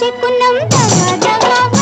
చెప్పునం